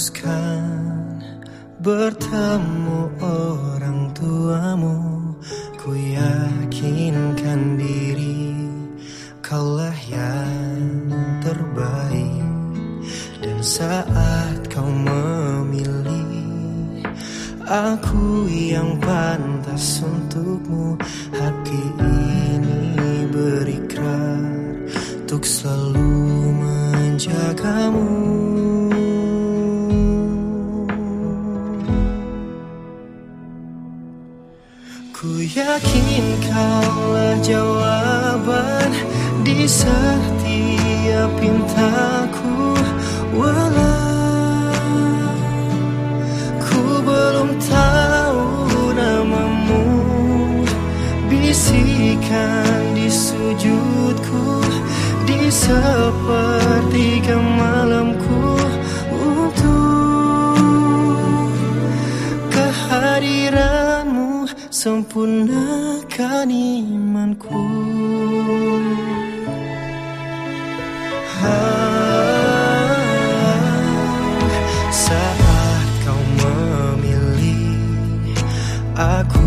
memutuskan bertemu orang tuamu. Ku yakinkan diri kaulah yang terbaik. Dan saat kau memilih Aku yang pantas untukmu. Hati ini berikrar Untuk selalu menjagamu yakin kaulah jawaban di setiap pintaku. Walau ku belum tahu namamu Bisikan di sujudku di sepertiga sempurnakan imanku? Saat kau memilih Aku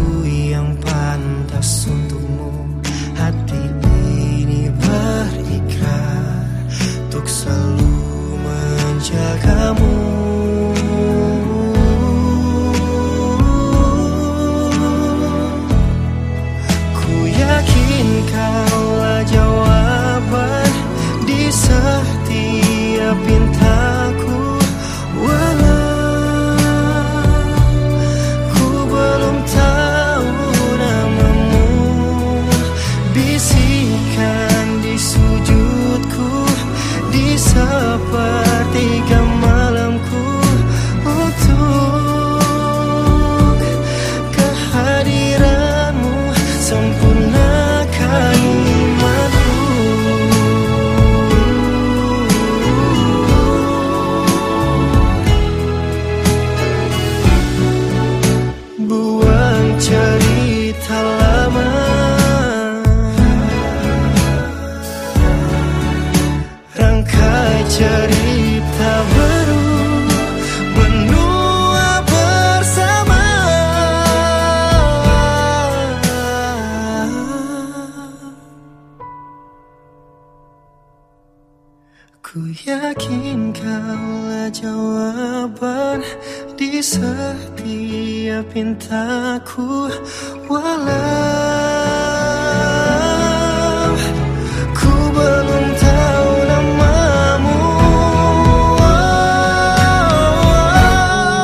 setiap pintaku. Walau ku belum tahu namamu Bisikan di sujudku di sepertiga Ku yakin kaulah jawaban di setiap pintaku Walau ku belum tahu namamu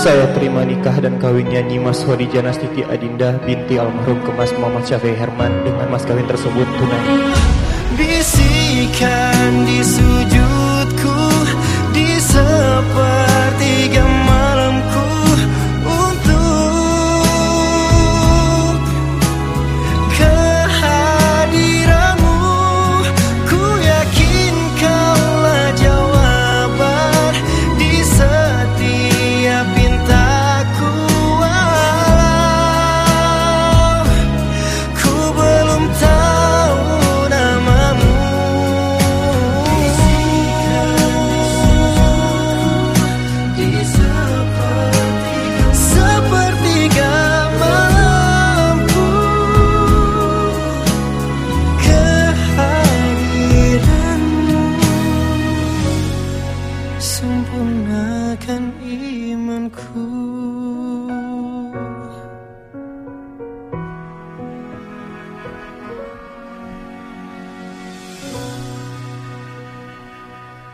Saya terima nikah dan kawinnya Nyimas Hodijana Siti Adinda binti almarhum Kemas Muhammad Syafi'i Herman dengan mas kawin tersebut tunai. Bisikan di sujudku Di sepertiga Sempurnakan imanku